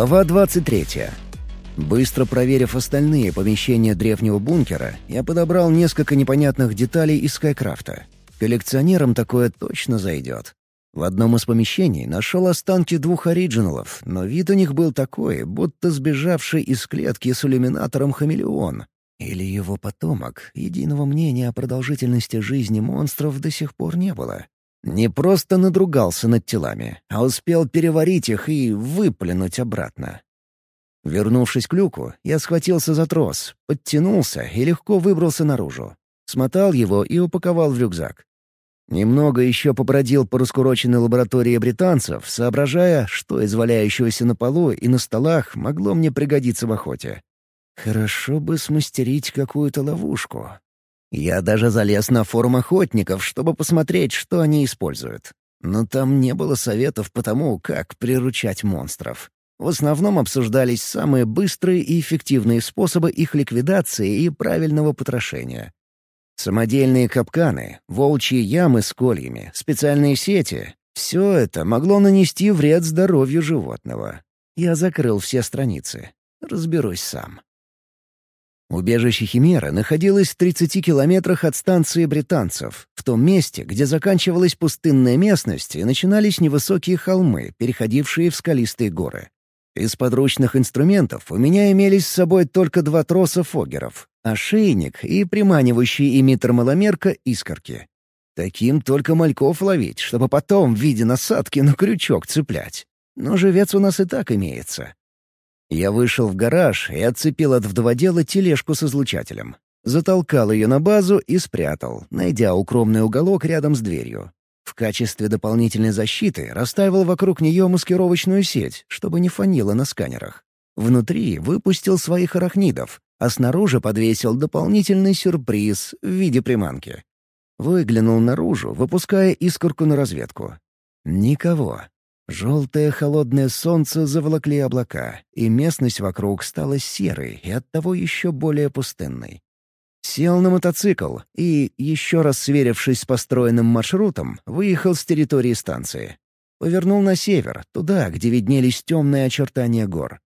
Глава 23. Быстро проверив остальные помещения древнего бункера, я подобрал несколько непонятных деталей из Скайкрафта. Коллекционерам такое точно зайдет. В одном из помещений нашел останки двух оригиналов, но вид у них был такой, будто сбежавший из клетки с иллюминатором хамелеон. Или его потомок, единого мнения о продолжительности жизни монстров до сих пор не было. Не просто надругался над телами, а успел переварить их и выплюнуть обратно. Вернувшись к люку, я схватился за трос, подтянулся и легко выбрался наружу. Смотал его и упаковал в рюкзак. Немного еще побродил по раскуроченной лаборатории британцев, соображая, что из валяющегося на полу и на столах могло мне пригодиться в охоте. Хорошо бы смастерить какую-то ловушку. Я даже залез на форум охотников, чтобы посмотреть, что они используют. Но там не было советов по тому, как приручать монстров. В основном обсуждались самые быстрые и эффективные способы их ликвидации и правильного потрошения. Самодельные капканы, волчьи ямы с кольями, специальные сети — все это могло нанести вред здоровью животного. Я закрыл все страницы. Разберусь сам. Убежище Химера находилось в 30 километрах от станции британцев, в том месте, где заканчивалась пустынная местность и начинались невысокие холмы, переходившие в скалистые горы. Из подручных инструментов у меня имелись с собой только два троса фогеров, ошейник и приманивающий эмиттер маломерка искорки. Таким только мальков ловить, чтобы потом в виде насадки на крючок цеплять. Но живец у нас и так имеется. Я вышел в гараж и отцепил от вдоводела тележку с излучателем. Затолкал ее на базу и спрятал, найдя укромный уголок рядом с дверью. В качестве дополнительной защиты расставил вокруг нее маскировочную сеть, чтобы не фанило на сканерах. Внутри выпустил своих арахнидов, а снаружи подвесил дополнительный сюрприз в виде приманки. Выглянул наружу, выпуская искорку на разведку. Никого. Желтое холодное солнце заволокли облака, и местность вокруг стала серой и оттого еще более пустынной. Сел на мотоцикл и, еще раз сверившись с построенным маршрутом, выехал с территории станции. Повернул на север, туда, где виднелись темные очертания гор.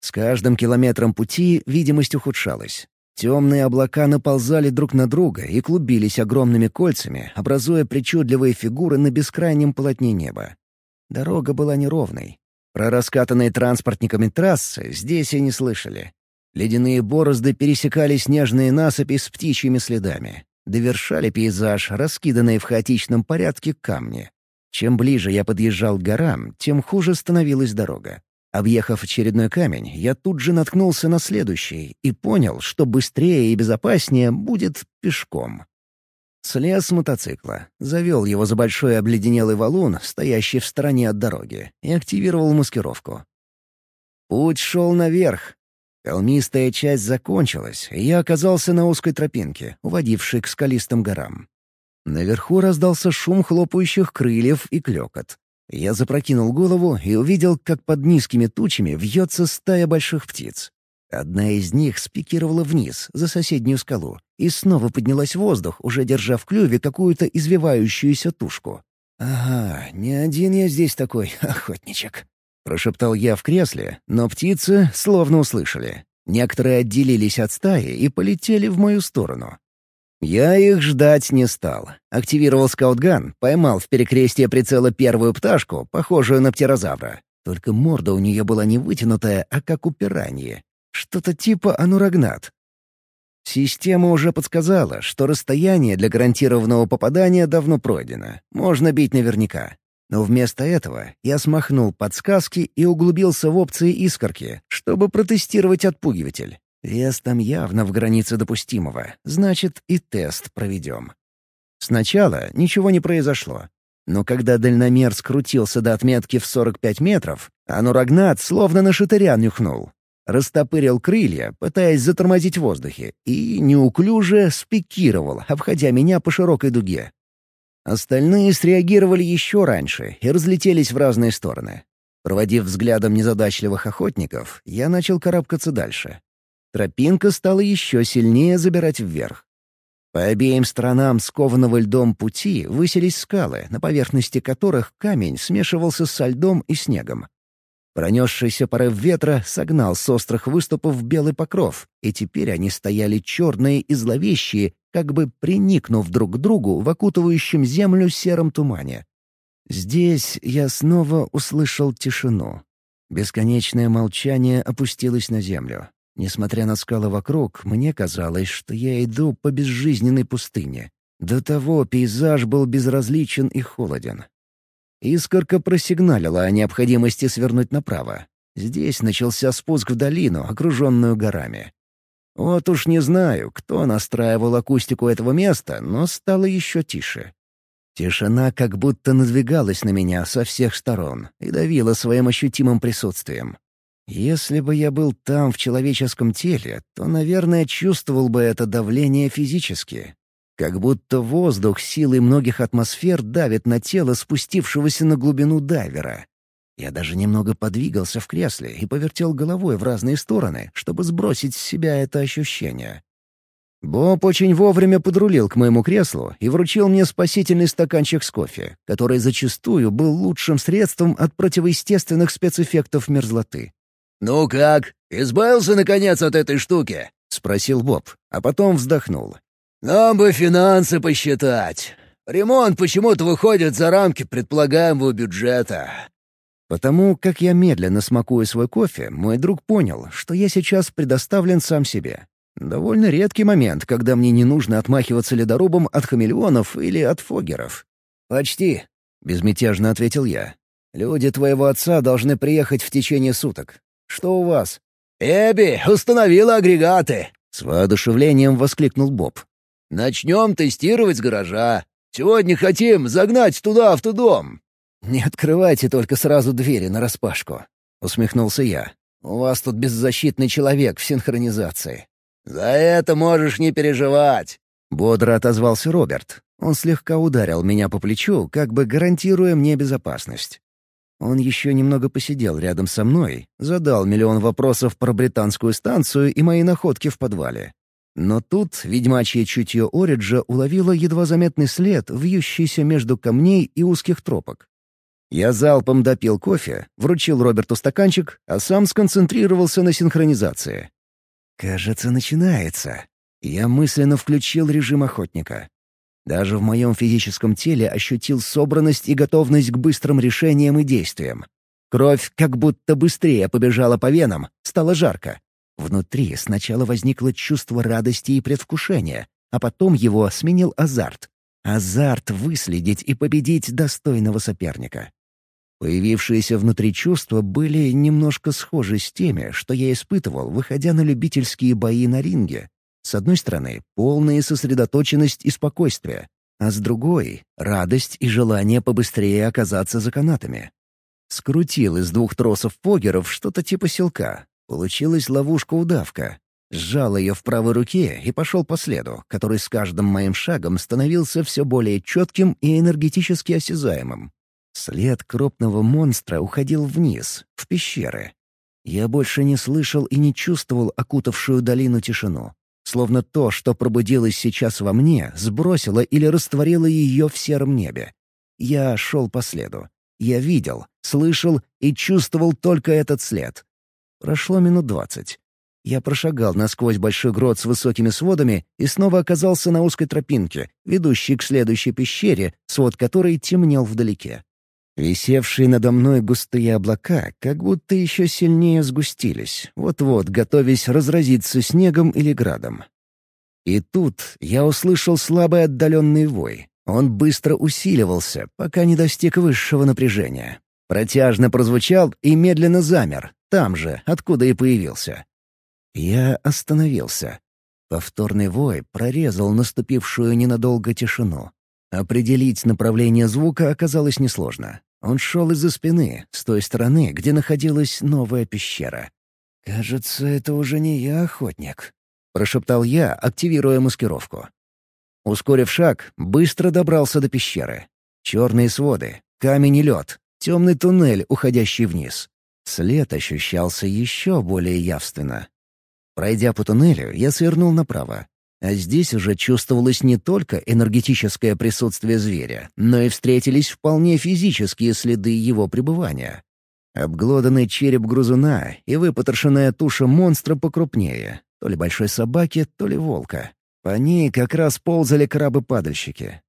С каждым километром пути видимость ухудшалась. Темные облака наползали друг на друга и клубились огромными кольцами, образуя причудливые фигуры на бескрайнем полотне неба. Дорога была неровной. Про раскатанные транспортниками трассы здесь и не слышали. Ледяные борозды пересекали снежные насыпи с птичьими следами. Довершали пейзаж, раскиданные в хаотичном порядке камни. Чем ближе я подъезжал к горам, тем хуже становилась дорога. Объехав очередной камень, я тут же наткнулся на следующий и понял, что быстрее и безопаснее будет пешком. Слез с мотоцикла, завел его за большой обледенелый валун, стоящий в стороне от дороги, и активировал маскировку. Путь шел наверх. Холмистая часть закончилась, и я оказался на узкой тропинке, уводившей к скалистым горам. Наверху раздался шум хлопающих крыльев и клёкот. Я запрокинул голову и увидел, как под низкими тучами вьется стая больших птиц. Одна из них спикировала вниз, за соседнюю скалу, и снова поднялась в воздух, уже держа в клюве какую-то извивающуюся тушку. «Ага, не один я здесь такой охотничек», — прошептал я в кресле, но птицы словно услышали. Некоторые отделились от стаи и полетели в мою сторону. Я их ждать не стал. Активировал скаутган, поймал в перекрестие прицела первую пташку, похожую на птерозавра. Только морда у нее была не вытянутая, а как у пираньи. Что-то типа анурагнат. Система уже подсказала, что расстояние для гарантированного попадания давно пройдено. Можно бить наверняка. Но вместо этого я смахнул подсказки и углубился в опции искорки, чтобы протестировать отпугиватель. Вес там явно в границе допустимого, значит, и тест проведем. Сначала ничего не произошло. Но когда дальномер скрутился до отметки в 45 метров, анурагнат словно на шатыря нюхнул. Растопырил крылья, пытаясь затормозить в воздухе, и неуклюже спикировал, обходя меня по широкой дуге. Остальные среагировали еще раньше и разлетелись в разные стороны. Проводив взглядом незадачливых охотников, я начал карабкаться дальше. Тропинка стала еще сильнее забирать вверх. По обеим сторонам скованного льдом пути высились скалы, на поверхности которых камень смешивался со льдом и снегом. Пронесшийся порыв ветра согнал с острых выступов белый покров, и теперь они стояли черные и зловещие, как бы приникнув друг к другу в окутывающем землю сером тумане. Здесь я снова услышал тишину. Бесконечное молчание опустилось на землю. Несмотря на скалы вокруг, мне казалось, что я иду по безжизненной пустыне. До того пейзаж был безразличен и холоден. Искорка просигналила о необходимости свернуть направо. Здесь начался спуск в долину, окруженную горами. Вот уж не знаю, кто настраивал акустику этого места, но стало еще тише. Тишина как будто надвигалась на меня со всех сторон и давила своим ощутимым присутствием. Если бы я был там в человеческом теле, то, наверное, чувствовал бы это давление физически, как будто воздух силой многих атмосфер давит на тело спустившегося на глубину дайвера. Я даже немного подвигался в кресле и повертел головой в разные стороны, чтобы сбросить с себя это ощущение. Боб очень вовремя подрулил к моему креслу и вручил мне спасительный стаканчик с кофе, который зачастую был лучшим средством от противоестественных спецэффектов мерзлоты. «Ну как, избавился, наконец, от этой штуки?» — спросил Боб, а потом вздохнул. «Нам бы финансы посчитать. Ремонт почему-то выходит за рамки предполагаемого бюджета». Потому как я медленно смакую свой кофе, мой друг понял, что я сейчас предоставлен сам себе. Довольно редкий момент, когда мне не нужно отмахиваться ледорубом от хамелеонов или от фогеров. «Почти», — безмятежно ответил я. «Люди твоего отца должны приехать в течение суток. Что у вас?» «Эбби установила агрегаты!» — с воодушевлением воскликнул Боб. Начнем тестировать с гаража. Сегодня хотим загнать туда автодом». «Не открывайте только сразу двери нараспашку», — усмехнулся я. «У вас тут беззащитный человек в синхронизации». «За это можешь не переживать», — бодро отозвался Роберт. Он слегка ударил меня по плечу, как бы гарантируя мне безопасность. Он еще немного посидел рядом со мной, задал миллион вопросов про британскую станцию и мои находки в подвале. Но тут ведьмачье чутье Ориджа уловило едва заметный след, вьющийся между камней и узких тропок. Я залпом допил кофе, вручил Роберту стаканчик, а сам сконцентрировался на синхронизации. «Кажется, начинается». Я мысленно включил режим охотника. Даже в моем физическом теле ощутил собранность и готовность к быстрым решениям и действиям. Кровь как будто быстрее побежала по венам, стало жарко. Внутри сначала возникло чувство радости и предвкушения, а потом его сменил азарт. Азарт выследить и победить достойного соперника. Появившиеся внутри чувства были немножко схожи с теми, что я испытывал, выходя на любительские бои на ринге. С одной стороны, полная сосредоточенность и спокойствие, а с другой — радость и желание побыстрее оказаться за канатами. Скрутил из двух тросов погеров что-то типа селка, Получилась ловушка-удавка. Сжал ее в правой руке и пошел по следу, который с каждым моим шагом становился все более четким и энергетически осязаемым. След крупного монстра уходил вниз, в пещеры. Я больше не слышал и не чувствовал окутавшую долину тишину. Словно то, что пробудилось сейчас во мне, сбросило или растворило ее в сером небе. Я шел по следу. Я видел, слышал и чувствовал только этот след. Прошло минут двадцать. Я прошагал насквозь большой грот с высокими сводами и снова оказался на узкой тропинке, ведущей к следующей пещере, свод которой темнел вдалеке. Висевшие надо мной густые облака как будто еще сильнее сгустились, вот-вот готовясь разразиться снегом или градом. И тут я услышал слабый отдаленный вой. Он быстро усиливался, пока не достиг высшего напряжения. Протяжно прозвучал и медленно замер, там же, откуда и появился. Я остановился. Повторный вой прорезал наступившую ненадолго тишину. Определить направление звука оказалось несложно. Он шел из-за спины, с той стороны, где находилась новая пещера. «Кажется, это уже не я, охотник», — прошептал я, активируя маскировку. Ускорив шаг, быстро добрался до пещеры. Черные своды, камень и лед, темный туннель, уходящий вниз. След ощущался еще более явственно. Пройдя по туннелю, я свернул направо. А здесь уже чувствовалось не только энергетическое присутствие зверя, но и встретились вполне физические следы его пребывания. Обглоданный череп грузуна и выпотрошенная туша монстра покрупнее. То ли большой собаки, то ли волка. По ней как раз ползали крабы-падальщики.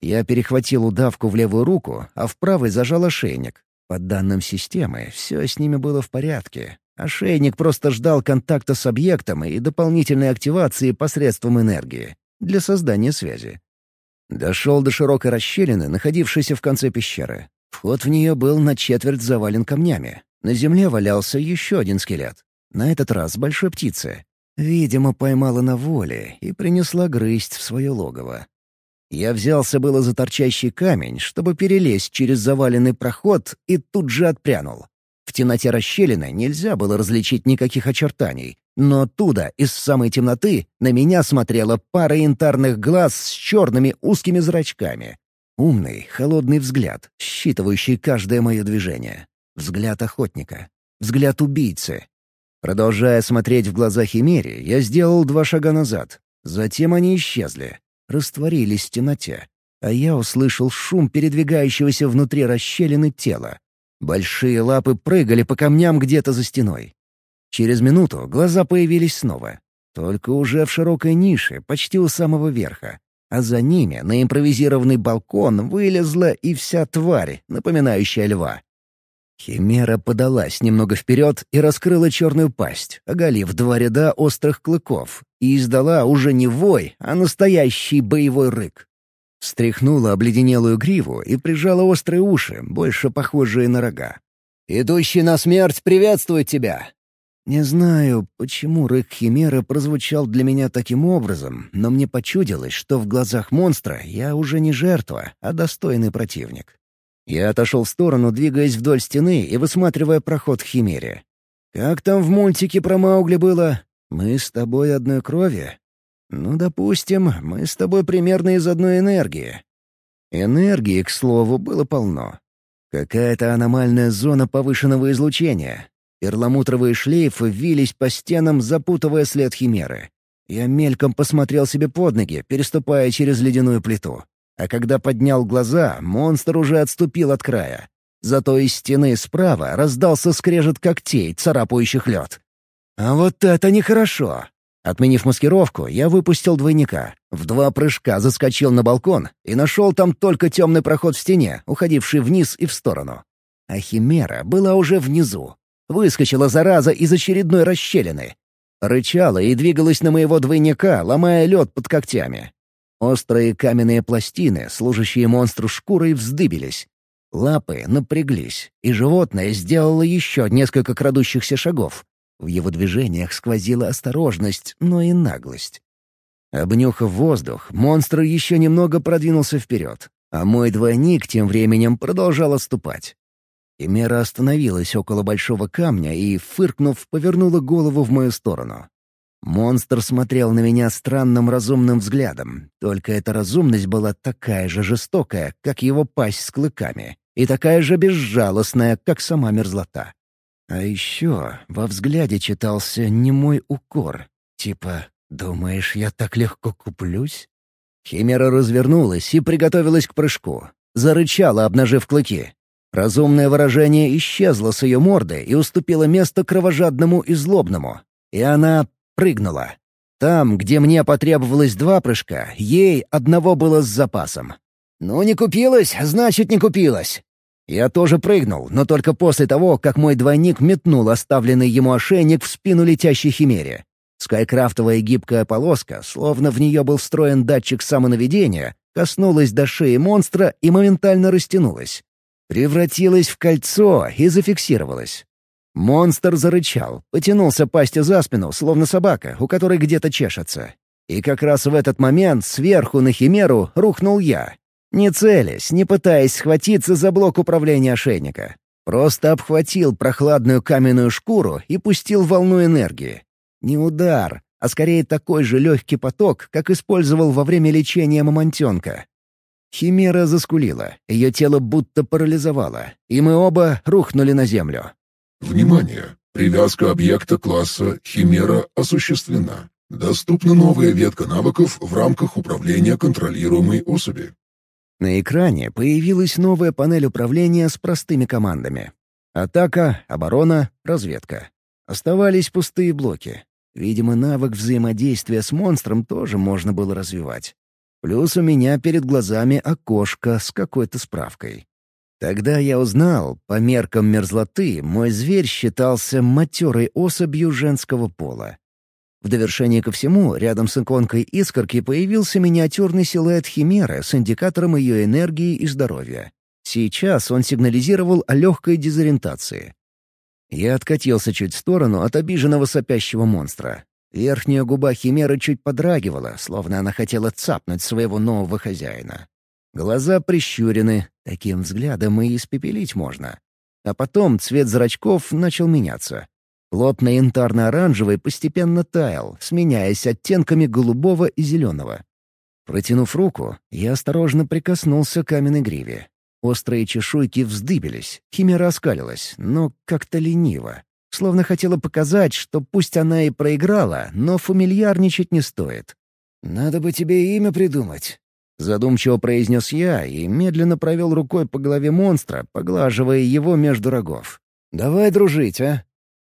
Я перехватил удавку в левую руку, а в правой зажал ошейник. По данным системы, все с ними было в порядке. Ошейник просто ждал контакта с объектом и дополнительной активации посредством энергии для создания связи. Дошел до широкой расщелины, находившейся в конце пещеры. Вход в нее был на четверть завален камнями. На земле валялся еще один скелет. На этот раз большой птицы. Видимо, поймала на воле и принесла грызть в свое логово. Я взялся было за торчащий камень, чтобы перелезть через заваленный проход, и тут же отпрянул. В темноте расщелины нельзя было различить никаких очертаний, но оттуда, из самой темноты, на меня смотрела пара янтарных глаз с черными узкими зрачками. Умный, холодный взгляд, считывающий каждое мое движение. Взгляд охотника. Взгляд убийцы. Продолжая смотреть в глаза Химере, я сделал два шага назад. Затем они исчезли, растворились в темноте. А я услышал шум передвигающегося внутри расщелины тела. Большие лапы прыгали по камням где-то за стеной. Через минуту глаза появились снова. Только уже в широкой нише, почти у самого верха. А за ними на импровизированный балкон вылезла и вся тварь, напоминающая льва. Химера подалась немного вперед и раскрыла черную пасть, оголив два ряда острых клыков, и издала уже не вой, а настоящий боевой рык. Стряхнула обледенелую гриву и прижала острые уши, больше похожие на рога. «Идущий на смерть приветствует тебя!» Не знаю, почему рык Химеры прозвучал для меня таким образом, но мне почудилось, что в глазах монстра я уже не жертва, а достойный противник. Я отошел в сторону, двигаясь вдоль стены и высматривая проход к Химере. «Как там в мультике про Маугли было? Мы с тобой одной крови?» «Ну, допустим, мы с тобой примерно из одной энергии». Энергии, к слову, было полно. Какая-то аномальная зона повышенного излучения, Перламутровые шлейфы вились по стенам, запутывая след химеры. Я мельком посмотрел себе под ноги, переступая через ледяную плиту. А когда поднял глаза, монстр уже отступил от края. Зато из стены справа раздался скрежет когтей, царапающих лед. «А вот это нехорошо!» Отменив маскировку, я выпустил двойника. В два прыжка заскочил на балкон и нашел там только темный проход в стене, уходивший вниз и в сторону. А Химера была уже внизу, Выскочила зараза из очередной расщелины. Рычала и двигалась на моего двойника, ломая лед под когтями. Острые каменные пластины, служащие монстру шкурой, вздыбились. Лапы напряглись, и животное сделало еще несколько крадущихся шагов. В его движениях сквозила осторожность, но и наглость. Обнюхав воздух, монстр еще немного продвинулся вперед, а мой двойник тем временем продолжал отступать. Химера остановилась около большого камня и, фыркнув, повернула голову в мою сторону. Монстр смотрел на меня странным разумным взглядом, только эта разумность была такая же жестокая, как его пасть с клыками, и такая же безжалостная, как сама мерзлота. А еще во взгляде читался немой укор, типа «Думаешь, я так легко куплюсь?» Химера развернулась и приготовилась к прыжку. Зарычала, обнажив клыки. Разумное выражение исчезло с ее морды и уступило место кровожадному и злобному. И она прыгнула. Там, где мне потребовалось два прыжка, ей одного было с запасом. «Ну, не купилась, значит, не купилась!» Я тоже прыгнул, но только после того, как мой двойник метнул оставленный ему ошейник в спину летящей химере. Скайкрафтовая гибкая полоска, словно в нее был встроен датчик самонаведения, коснулась до шеи монстра и моментально растянулась превратилась в кольцо и зафиксировалась. Монстр зарычал, потянулся пастью за спину, словно собака, у которой где-то чешется. И как раз в этот момент сверху на химеру рухнул я. Не целясь, не пытаясь схватиться за блок управления ошейника. Просто обхватил прохладную каменную шкуру и пустил волну энергии. Не удар, а скорее такой же легкий поток, как использовал во время лечения мамонтенка. Химера заскулила, ее тело будто парализовало, и мы оба рухнули на землю. «Внимание! Привязка объекта класса «Химера» осуществлена. Доступна новая ветка навыков в рамках управления контролируемой особи». На экране появилась новая панель управления с простыми командами. Атака, оборона, разведка. Оставались пустые блоки. Видимо, навык взаимодействия с монстром тоже можно было развивать. Плюс у меня перед глазами окошко с какой-то справкой. Тогда я узнал, по меркам мерзлоты, мой зверь считался матерой особью женского пола. В довершение ко всему, рядом с иконкой искорки появился миниатюрный силуэт химеры с индикатором ее энергии и здоровья. Сейчас он сигнализировал о легкой дезориентации. Я откатился чуть в сторону от обиженного сопящего монстра. Верхняя губа химеры чуть подрагивала, словно она хотела цапнуть своего нового хозяина. Глаза прищурены, таким взглядом и испепелить можно. А потом цвет зрачков начал меняться. Плотно янтарно-оранжевый постепенно таял, сменяясь оттенками голубого и зеленого. Протянув руку, я осторожно прикоснулся к каменной гриве. Острые чешуйки вздыбились, химера оскалилась, но как-то лениво. Словно хотела показать, что пусть она и проиграла, но фамильярничать не стоит. «Надо бы тебе имя придумать», — задумчиво произнес я и медленно провел рукой по голове монстра, поглаживая его между рогов. «Давай дружить, а?»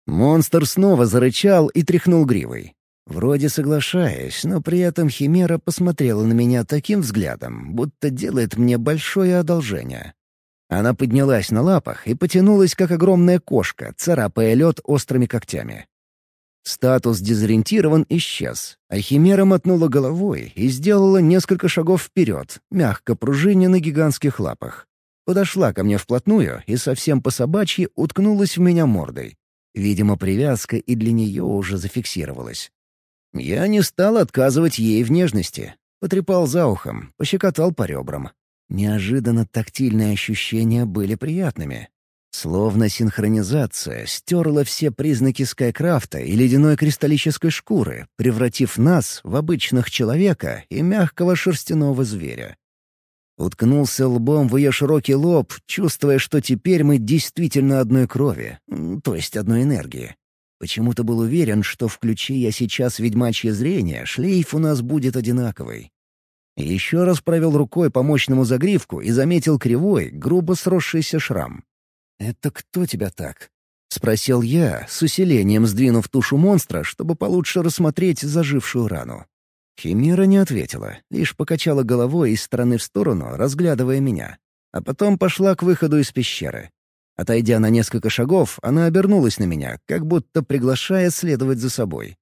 Монстр снова зарычал и тряхнул гривой. Вроде соглашаясь, но при этом Химера посмотрела на меня таким взглядом, будто делает мне большое одолжение. Она поднялась на лапах и потянулась, как огромная кошка, царапая лед острыми когтями. Статус дезориентирован исчез, а Химера мотнула головой и сделала несколько шагов вперед, мягко пружиня на гигантских лапах. Подошла ко мне вплотную и совсем по-собачьи уткнулась в меня мордой. Видимо, привязка и для нее уже зафиксировалась. Я не стал отказывать ей в нежности. Потрепал за ухом, пощекотал по ребрам. Неожиданно тактильные ощущения были приятными. Словно синхронизация стерла все признаки скайкрафта и ледяной кристаллической шкуры, превратив нас в обычных человека и мягкого шерстяного зверя. Уткнулся лбом в ее широкий лоб, чувствуя, что теперь мы действительно одной крови, то есть одной энергии. Почему-то был уверен, что включи я сейчас ведьмачье зрение, шлейф у нас будет одинаковый. Еще раз провел рукой по мощному загривку и заметил кривой, грубо сросшийся шрам. «Это кто тебя так?» — спросил я, с усилением сдвинув тушу монстра, чтобы получше рассмотреть зажившую рану. Химера не ответила, лишь покачала головой из стороны в сторону, разглядывая меня. А потом пошла к выходу из пещеры. Отойдя на несколько шагов, она обернулась на меня, как будто приглашая следовать за собой.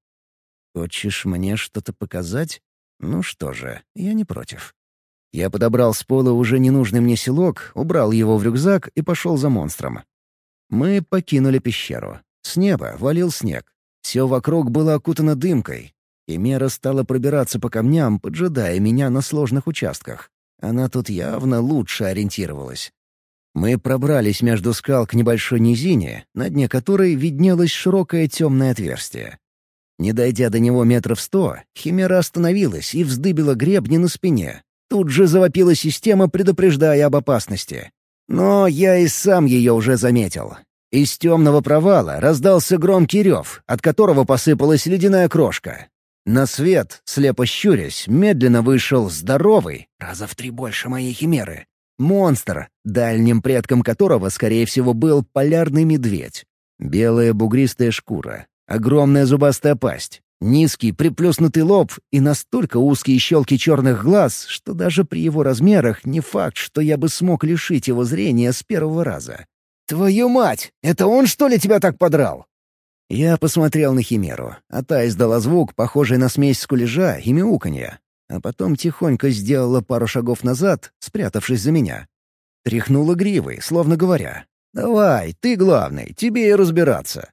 «Хочешь мне что-то показать?» Ну что же, я не против. Я подобрал с пола уже ненужный мне селок, убрал его в рюкзак и пошел за монстром. Мы покинули пещеру. С неба валил снег. Все вокруг было окутано дымкой. И Мера стала пробираться по камням, поджидая меня на сложных участках. Она тут явно лучше ориентировалась. Мы пробрались между скал к небольшой низине, на дне которой виднелось широкое темное отверстие. Не дойдя до него метров сто, Химера остановилась и вздыбила гребни на спине. Тут же завопила система, предупреждая об опасности. Но я и сам ее уже заметил. Из темного провала раздался громкий рев, от которого посыпалась ледяная крошка. На свет, слепо щурясь, медленно вышел здоровый, раза в три больше моей химеры, монстр, дальним предком которого, скорее всего, был полярный медведь. Белая бугристая шкура, Огромная зубастая пасть, низкий приплюснутый лоб и настолько узкие щелки черных глаз, что даже при его размерах не факт, что я бы смог лишить его зрения с первого раза. «Твою мать! Это он, что ли, тебя так подрал?» Я посмотрел на Химеру, а та издала звук, похожий на смесь скулежа и мяуканья, а потом тихонько сделала пару шагов назад, спрятавшись за меня. Тряхнула гривой, словно говоря, «Давай, ты главный, тебе и разбираться».